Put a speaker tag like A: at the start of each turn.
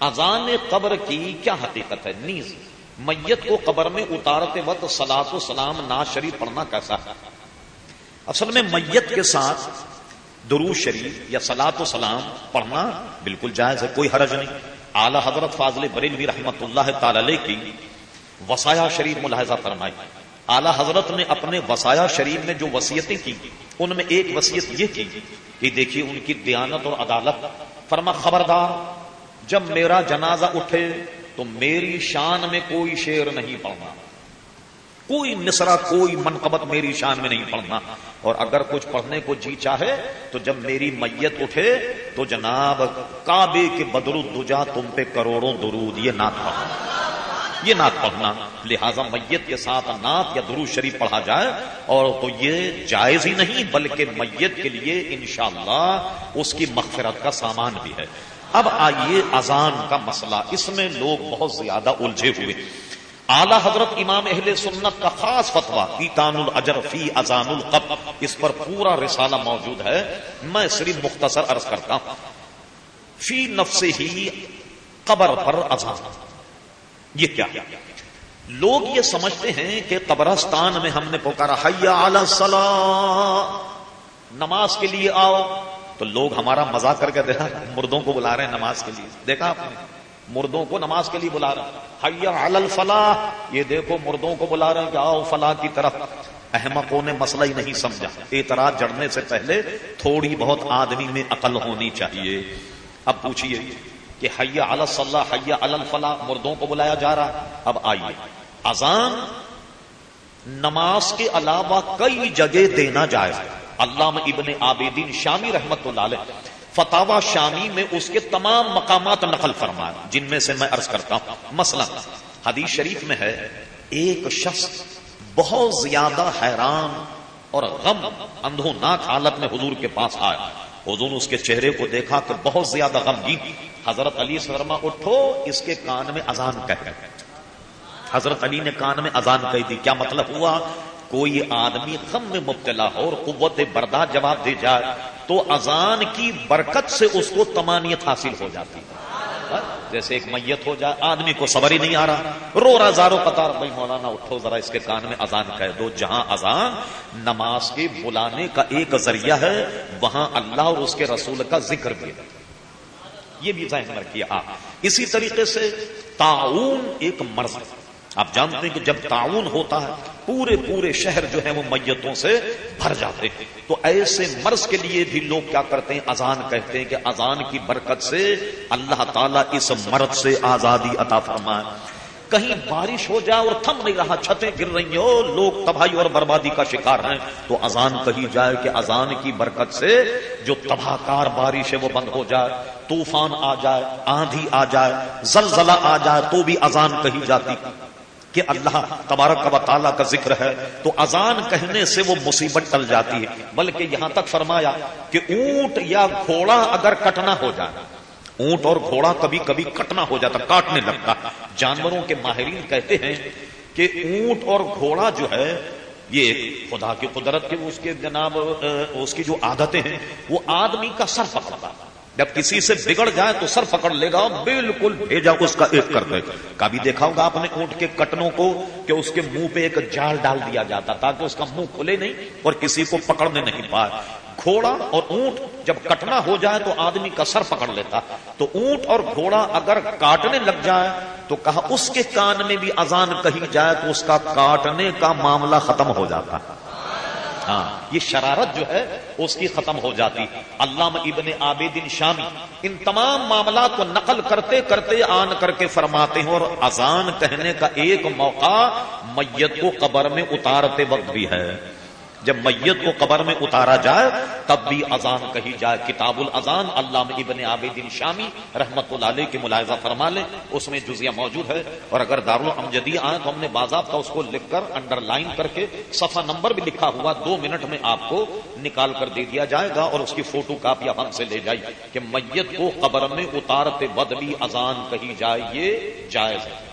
A: اذان قبر کی کیا حقیقت ہے؟ نیز، میت کو قبر میں اتارتے وقت سلاط و سلام نا شریف پڑھنا کیسا ہے؟ اصل میں میت کے ساتھ درو شریف یا سلاط و سلام پڑھنا بالکل جائز ہے، کوئی حرج نہیں۔ اعلی حضرت فاضل بریلوی رحمت اللہ تعالی کی وسایا شریف ملاحظہ فرمائی اعلی حضرت نے اپنے وسایا شریف میں جو وسیعتیں کی، ان میں ایک وسیعت یہ کی کہ دیکھیے ان کی دیانت اور عدالت۔ فرما، خبردار جب میرا جنازہ اٹھے تو میری شان میں کوئی شیر نہیں پڑھنا۔ کوئی مصرا کوئی منقبت میری شان میں نہیں پڑھنا۔ اور اگر کچھ پڑھنے کو جی چاہے تو جب میری میت اٹھے تو جناب کعبے کے بدر دجا تم پہ کروڑوں درود، یہ نعت پڑھنا۔ یہ نعت پڑھنا۔ لہذا میت کے ساتھ نعت یا درود شریف پڑھا جائے۔ اور تو یہ جائز ہی نہیں، بلکہ میت کے لیے انشاءاللہ اس کی مغفرت کا سامان بھی ہے۔ اب آئیے اذان کا مسئلہ۔ اس میں لوگ بہت زیادہ الجھے ہوئے۔ اعلی حضرت امام اہل سنت کا خاص فتوا پیتان الجر فی اذان القب اس پر پورا رسالہ موجود ہے۔ میں صرف مختصر عرض کرتا ہوں۔ فی نفس ہی قبر پر اذان۔ یہ کیا؟ لوگ یہ سمجھتے ہیں کہ قبرستان میں ہم نے پکارا، حیا علی نماز کے لیے آؤ۔ تو لوگ ہمارا مزاق کر کے دیکھا، مردوں کو بلا رہے ہیں نماز کے لیے۔ دیکھا آپ نے؟ مردوں کو نماز کے لیے بلا رہے ہیں الفلاح۔ یہ دیکھو، مردوں کو بلا رہے ہیں کہ آؤ فلاح کی طرف۔ احمقوں نے مسئلہ ہی نہیں سمجھا۔ اعتراض جڑنے سے پہلے تھوڑی بہت آدمی میں عقل ہونی چاہیے۔ اب پوچھیے کہ حیا الصلاح حیا الفلاح، مردوں کو بلایا جا رہا اب آئیے۔ اذان نماز کے علاوہ کئی جگہ دینا جائے علامہ ابن عابدین شامی رحمت اللہ علیہ فتوا شامی میں اس کے تمام مقامات نقل فرمایا جن میں سے میں عرض کرتا ہوں۔ مثلا، حدیث شریف میں ہے، ایک شخص بہت زیادہ حیران اور غم اندھو ناک حالت میں حضور کے پاس آیا۔ حضور اس کے چہرے کو دیکھا کہ بہت زیادہ غم گی۔ حضرت علی سرما، اٹھو، اس کے کان میں اذان کہہ حضرت علی نے کان میں اذان کہی دی۔ کیا مطلب ہوا؟ کوئی آدمی غم میں مبتلا ہو اور قوت بردار جواب دے جائے تو اذان کی برکت سے اس کو تمانیت حاصل ہو جاتی ہاں؟ جیسے ایک میت ہو جائے، آدمی کو صبر ہی نہیں آ رہا۔ رو رہا، زارو قطار، بھائی مولانا، اٹھو ذرا اس کے کان میں اذان کہہ دو۔ جہاں اذان نماز کے بلانے کا ایک ذریعہ ہے، وہاں اللہ اور اس کے رسول کا ذکر بھی ہے۔ یہ بھی ذہن رکھیے ہاں، اسی طریقے سے تعاون ایک مرض آپ جانتے ہیں کہ جب تعاون ہوتا ہے پورے پورے شہر جو ہے وہ میتوں سے بھر جاتے ہیں۔ تو ایسے مرض کے لیے بھی لوگ کیا کرتے ہیں؟ اذان کہتے ہیں کہ اذان کی برکت سے اللہ تعالیٰ اس مرض سے آزادی عطا فرمائے۔ کہیں بارش ہو جائے اور تھم نہیں رہا، چھتیں گر رہی ہو لوگ تباہی اور بربادی کا شکار ہیں۔ تو اذان کہی جائے کہ اذان کی برکت سے جو تباہ کار بارش ہے وہ بند ہو جائے، طوفان آ جائے، آندھی آ جائے، زلزلہ آ جائے تو بھی اذان کہی جاتی۔ کہ اللہ تبارک و تعالیٰ کا ذکر ہے تو اذان کہنے سے وہ مصیبت ٹل جاتی ہے۔ بلکہ یہاں تک فرمایا کہ اونٹ یا گھوڑا اگر کٹنا ہو جائے اونٹ اور گھوڑا کبھی کبھی کٹنا ہو جاتا، کاٹنے لگتا۔ جانوروں کے ماہرین کہتے ہیں کہ اونٹ اور گھوڑا جو ہے، یہ خدا کی قدرت کے اس کے جناب، اس کی جو عادتیں ہیں، وہ آدمی کا سر پکڑتا۔ جب کسی سے بگڑ جائے تو سر پکڑ لے گا بالکل بھیجا اس کا ایک کر دے۔ کبھی دیکھا ہوگا آپ نے اونٹ کے کٹنوں کو کہ اس کے منہ پہ ایک جال ڈال دیا جاتا تاکہ اس کا منہ کھلے نہیں اور کسی کو پکڑنے نہیں پائے گھوڑا اور اونٹ جب کٹنا ہو جائے تو آدمی کا سر پکڑ لیتا۔ تو اونٹ اور گھوڑا اگر کاٹنے لگ جائے تو کہا اس کے کان میں بھی اذان کہی جائے تو اس کا کاٹنے کا معاملہ ختم ہو جاتا۔ ہاں یہ شرارت جو ہے، اس کی ختم ہو جاتی۔ علامہ ابن عابدین شامی ان تمام معاملات کو نقل کرتے کرتے آن کر کے فرماتے ہیں اور اذان کہنے کا ایک موقع میت کو قبر میں اتارتے وقت بھی ہے۔ جب میت کو قبر میں اتارا جائے، تب بھی اذان کہی جائے، کتاب الازان اللہ ابن عابدین شامی رحمت اللہ علیہ کے ملاحظہ فرما لیں اس میں جزیہ موجود ہے۔ اور اگر دارالعمجدی آئے تو ہم نے باضابطہ اس کو لکھ کر انڈر لائن کر کے صفحہ نمبر بھی لکھا ہوا، دو منٹ میں آپ کو نکال کر دے دیا جائے گا اور اس کی فوٹو کاپی ہم سے لے جائیے کہ میت کو قبر میں اتارتے بد بھی اذان کہی جائے، یہ جائز ہے۔